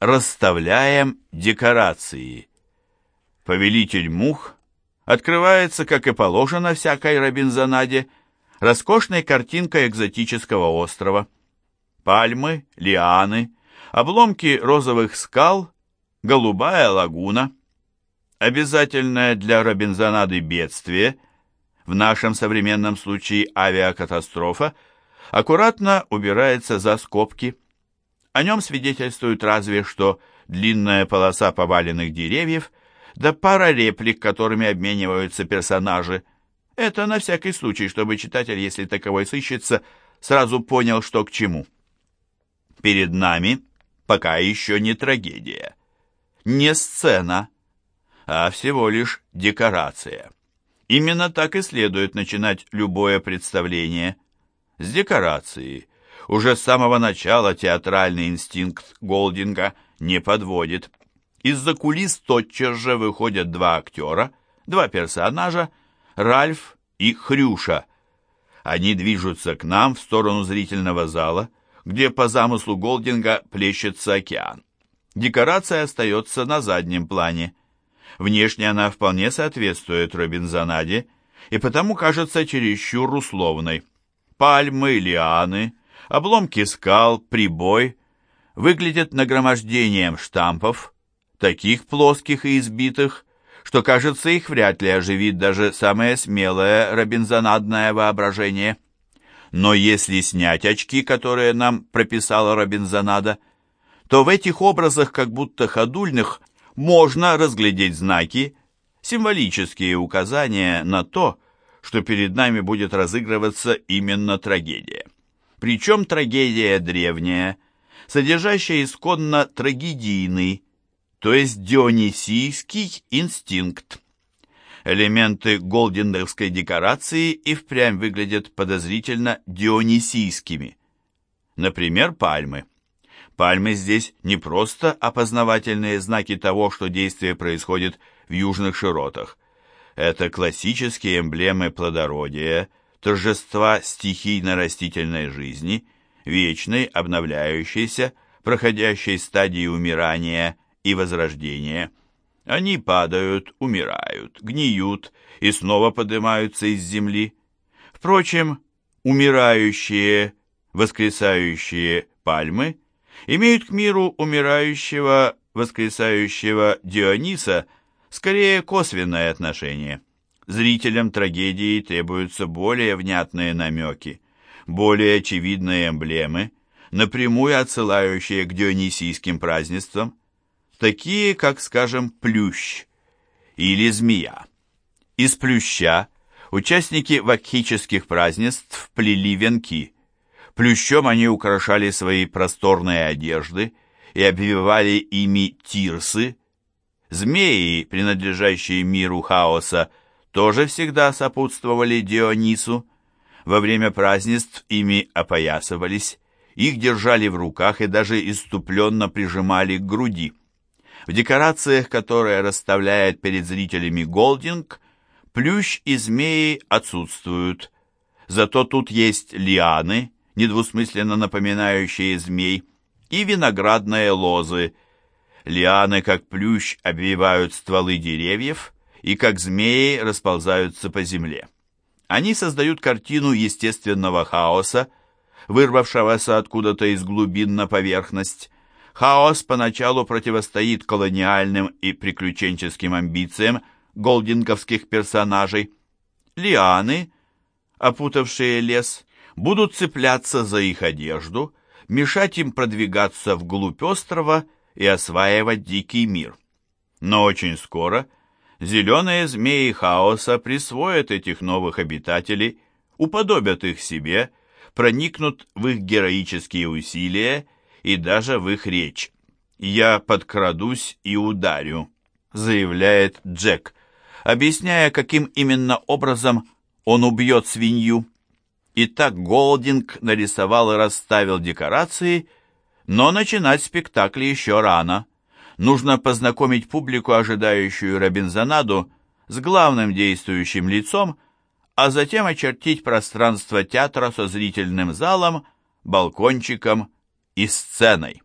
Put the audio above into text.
Расставляем декорации. Повелитель мух открывается, как и положено всякой Робинзонаде, роскошной картинкой экзотического острова. Пальмы, лианы, обломки розовых скал, голубая лагуна. Обязательное для Робинзонады бедствие, в нашем современном случае авиакатастрофа, аккуратно убирается за скобки. О нем свидетельствует разве что длинная полоса поваленных деревьев, да пара реплик, которыми обмениваются персонажи. Это на всякий случай, чтобы читатель, если таковой сыщется, сразу понял, что к чему. Перед нами пока еще не трагедия, не сцена, а всего лишь декорация. Именно так и следует начинать любое представление. С декорации. Уже с самого начала театральный инстинкт Голдинга не подводит. Из-за кулис тотчас же выходят два актера, два персонажа, Ральф и Хрюша. Они движутся к нам в сторону зрительного зала, где по замыслу Голдинга плещется океан. Декорация остается на заднем плане. Внешне она вполне соответствует Робинзонаде и потому кажется чересчур условной. Пальмы, лианы, обломки скал, прибой выглядят нагромождением штампов, таких плоских и избитых, что, кажется, их вряд ли оживит даже самое смелое робинзонадное воображение. Но если снять очки, которые нам прописала Робинзонада, то в этих образах, как будто ходульных, можно разглядеть знаки, символические указания на то, что перед нами будет разыгрываться именно трагедия. Причем трагедия древняя, содержащая исконно трагедийный, то есть дионисийский инстинкт. Элементы голдендерской декорации и впрямь выглядят подозрительно дионисийскими. Например, пальмы. Пальмы здесь не просто опознавательные знаки того, что действие происходит в южных широтах. Это классические эмблемы плодородия, торжества стихийно-растительной жизни, вечной, обновляющейся, проходящей стадии умирания и возрождения. Они падают, умирают, гниют и снова поднимаются из земли. Впрочем, умирающие, воскресающие пальмы имеют к миру умирающего, воскресающего Диониса скорее косвенное отношение. Зрителям трагедии требуются более внятные намеки, более очевидные эмблемы, напрямую отсылающие к дионисийским празднествам, такие как, скажем, плющ или змея. Из плюща участники вакхических празднеств плели венки. Плющом они украшали свои просторные одежды и обвивали ими тирсы. Змеи, принадлежащие миру хаоса, тоже всегда сопутствовали Дионису. Во время празднеств ими опоясывались, их держали в руках и даже иступленно прижимали к груди. В декорациях, которые расставляет перед зрителями Голдинг, плющ и змеи отсутствуют. Зато тут есть лианы, недвусмысленно напоминающие змей, и виноградные лозы. Лианы, как плющ, обвивают стволы деревьев и, как змеи, расползаются по земле. Они создают картину естественного хаоса, вырвавшегося откуда-то из глубин на поверхность, Хаос поначалу противостоит колониальным и приключенческим амбициям голдинговских персонажей. Лианы, опутавшие лес, будут цепляться за их одежду, мешать им продвигаться вглубь острова и осваивать дикий мир. Но очень скоро зеленые змеи хаоса присвоят этих новых обитателей, уподобят их себе, проникнут в их героические усилия и даже в их речь. «Я подкрадусь и ударю», — заявляет Джек, объясняя, каким именно образом он убьет свинью. Итак, Голдинг нарисовал и расставил декорации, но начинать спектакль еще рано. Нужно познакомить публику, ожидающую Робинзонаду, с главным действующим лицом, а затем очертить пространство театра со зрительным залом, балкончиком и сценой.